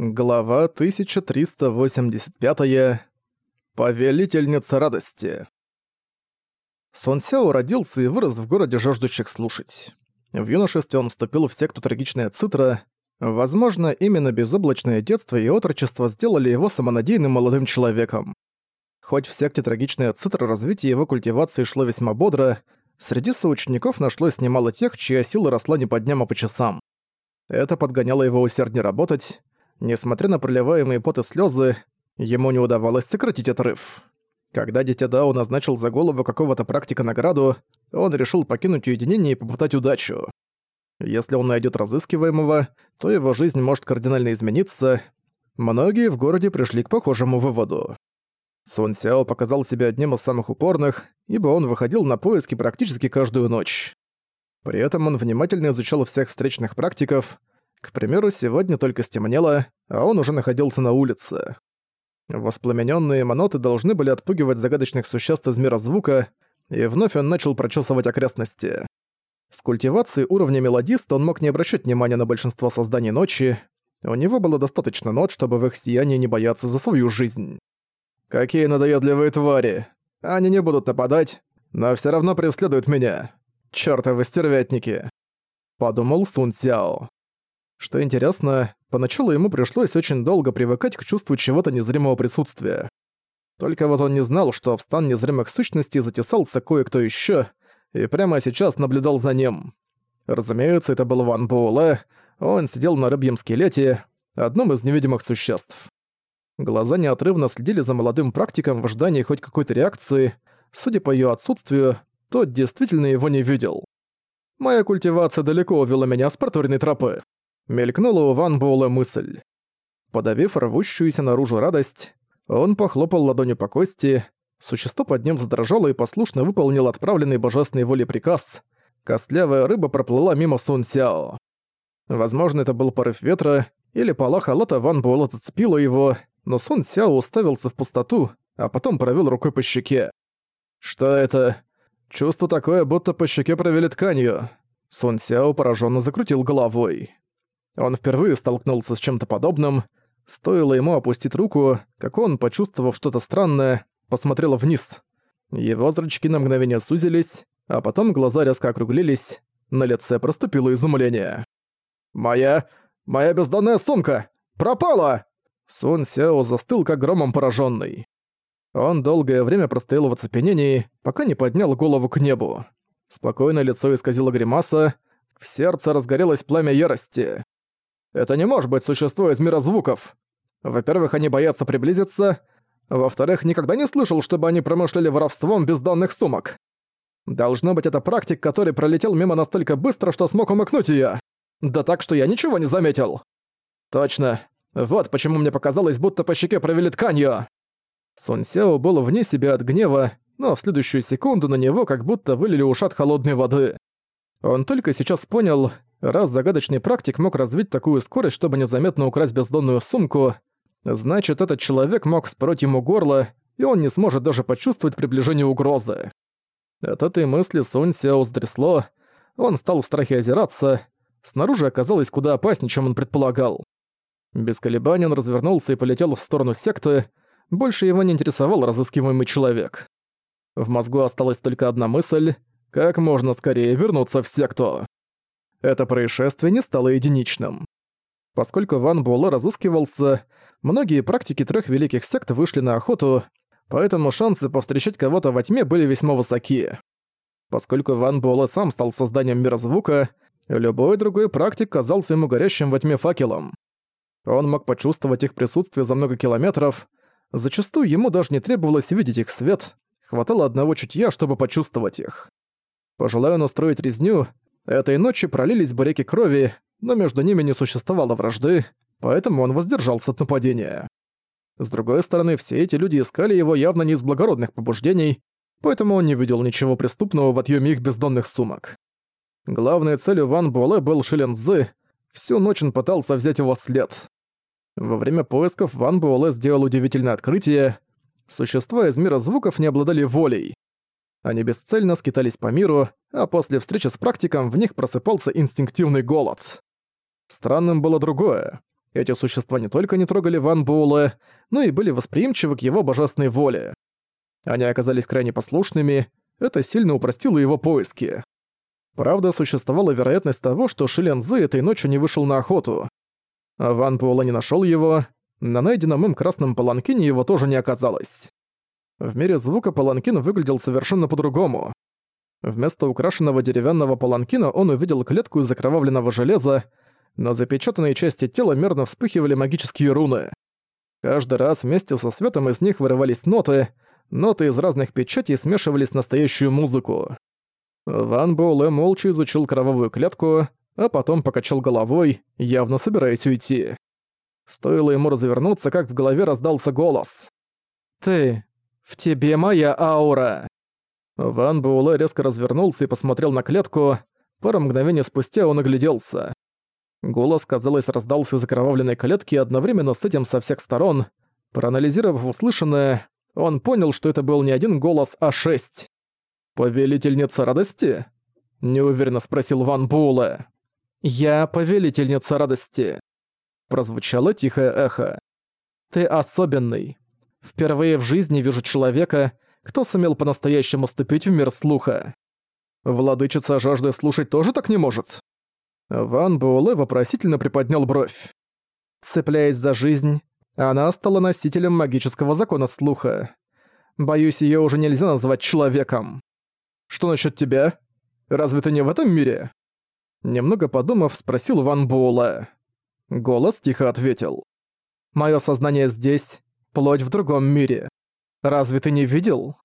Глава 1385. Повелительница радости. Сон Сяо родился и вырос в городе жаждущих слушать. В юношестве он вступил в секту Трагичная Цитра. Возможно, именно безоблачное детство и отрочество сделали его самонадеянным молодым человеком. Хоть в секте Трагичная Цитра развитие его культивации шло весьма бодро, среди соучеников нашлось немало тех, чья сила росла не по дням, а по часам. Это подгоняло его усерднее работать, Несмотря на проливаемые пот и слезы, ему не удавалось сократить отрыв. Когда Дитя Дао назначил за голову какого-то практика награду, он решил покинуть уединение и попытать удачу. Если он найдет разыскиваемого, то его жизнь может кардинально измениться. Многие в городе пришли к похожему выводу. Сун Сяо показал себя одним из самых упорных, ибо он выходил на поиски практически каждую ночь. При этом он внимательно изучал всех встречных практиков, к примеру, сегодня только стемнело, а он уже находился на улице. Воспламененные моноты должны были отпугивать загадочных существ из мира звука, и вновь он начал прочесывать окрестности. С культивацией уровня мелодиста он мог не обращать внимания на большинство созданий ночи, у него было достаточно нот, чтобы в их сиянии не бояться за свою жизнь. «Какие надоедливые твари! Они не будут нападать, но все равно преследуют меня. Чёртовы стервятники!» Подумал Сун Сяо. Что интересно, поначалу ему пришлось очень долго привыкать к чувству чего-то незримого присутствия. Только вот он не знал, что в стан незримых сущностей затесался кое-кто ещё, и прямо сейчас наблюдал за ним. Разумеется, это был Ван Буэлэ, он сидел на рыбьем скелете, одном из невидимых существ. Глаза неотрывно следили за молодым практиком в ожидании хоть какой-то реакции. Судя по её отсутствию, тот действительно его не видел. Моя культивация далеко увела меня с проторенной тропы. Мелькнула у Ван Буэлэ мысль. Подавив рвущуюся наружу радость, он похлопал ладонью по кости, существо под ним задрожало и послушно выполнило отправленный божественной волей приказ. Костлявая рыба проплыла мимо Сун Сяо. Возможно, это был порыв ветра, или пола халата Ван Буэлэ зацепила его, но Сун Сяо уставился в пустоту, а потом провел рукой по щеке. «Что это?» Чувство такое, будто по щеке провели тканью. Сун Сяо пораженно закрутил головой. Он впервые столкнулся с чем-то подобным. Стоило ему опустить руку, как он, почувствовав что-то странное, посмотрел вниз. Его зрачки на мгновение сузились, а потом глаза резко округлились, на лице проступило изумление. «Моя... моя бездонная сумка! Пропала!» Сун Сяо застыл, как громом пораженный. Он долгое время простоял в оцепенении, пока не поднял голову к небу. Спокойное лицо исказило гримаса, в сердце разгорелось пламя ярости. Это не может быть существо из мира звуков. Во-первых, они боятся приблизиться. Во-вторых, никогда не слышал, чтобы они промышляли воровством бездонных сумок. Должно быть, это практик, который пролетел мимо настолько быстро, что смог умыкнуть её. Да так, что я ничего не заметил. Точно. Вот почему мне показалось, будто по щеке провели тканью. Сун Сяо был вне себя от гнева, но в следующую секунду на него как будто вылили ушат холодной воды. Он только сейчас понял, Раз загадочный практик мог развить такую скорость, чтобы незаметно украсть бездонную сумку, значит, этот человек мог спороть ему горло, и он не сможет даже почувствовать приближение угрозы. От этой мысли Сунь Сяо стрясло, он стал в страхе озираться, снаружи оказалось куда опаснее, чем он предполагал. Без колебаний он развернулся и полетел в сторону секты, больше его не интересовал разыскиваемый человек. В мозгу осталась только одна мысль — как можно скорее вернуться в секту. Это происшествие не стало единичным. Поскольку Ван Буэлэ разыскивался, многие практики трех великих сект вышли на охоту, поэтому шансы повстречать кого-то во тьме были весьма высоки. Поскольку Ван Буэлэ сам стал созданием мира звука, любой другой практик казался ему горящим во тьме факелом. Он мог почувствовать их присутствие за много километров, зачастую ему даже не требовалось видеть их свет, хватало одного чутья, чтобы почувствовать их. Пожелая он устроить резню, Этой ночью пролились бы реки крови, но между ними не существовало вражды, поэтому он воздержался от нападения. С другой стороны, все эти люди искали его явно не из благородных побуждений, поэтому он не видел ничего преступного в отъеме их бездонных сумок. Главной целью Ван Буэлэ был Шилен Цзы, всю ночь он пытался взять его след. Во время поисков Ван Буэлэ сделал удивительное открытие. Существа из мира звуков не обладали волей. Они бесцельно скитались по миру, а после встречи с практиком в них просыпался инстинктивный голод. Странным было другое. Эти существа не только не трогали Ван Буэлэ, но и были восприимчивы к его божественной воле. Они оказались крайне послушными, это сильно упростило его поиски. Правда, существовала вероятность того, что Шилен Зы этой ночью не вышел на охоту. Ван Буэлэ не нашел его, на найденном им красном паланкине его тоже не оказалось. В мире звука паланкин выглядел совершенно по-другому. Вместо украшенного деревянного паланкина он увидел клетку из окровавленного железа, на запечатанной части тела мерно вспыхивали магические руны. Каждый раз вместе со светом из них вырывались ноты, ноты из разных печатей смешивались в настоящую музыку. Ван Боуле молча изучил кровавую клетку, а потом покачал головой, явно собираясь уйти. Стоило ему развернуться, как в голове раздался голос. «Ты, в тебе моя аура!» Ван Буэлэ резко развернулся и посмотрел на клетку. Пару мгновений спустя он огляделся. Голос, казалось, раздался из окровавленной клетки одновременно с этим со всех сторон. Проанализировав услышанное, он понял, что это был не один голос, а шесть. «Повелительница радости?» — неуверенно спросил Ван Буэлэ. «Я повелительница радости», — прозвучало тихое эхо. «Ты особенный. Впервые в жизни вижу человека, кто сумел по-настоящему ступить в мир слуха. Владычица жажды слушать тоже так не может? Ван Буэлэ вопросительно приподнял бровь. Цепляясь за жизнь, она стала носителем магического закона слуха. Боюсь, ее уже нельзя назвать человеком. Что насчет тебя? Разве ты не в этом мире? Немного подумав, спросил Ван Буэлэ. Голос тихо ответил. Мое сознание здесь, плоть в другом мире. Разве ты не видел?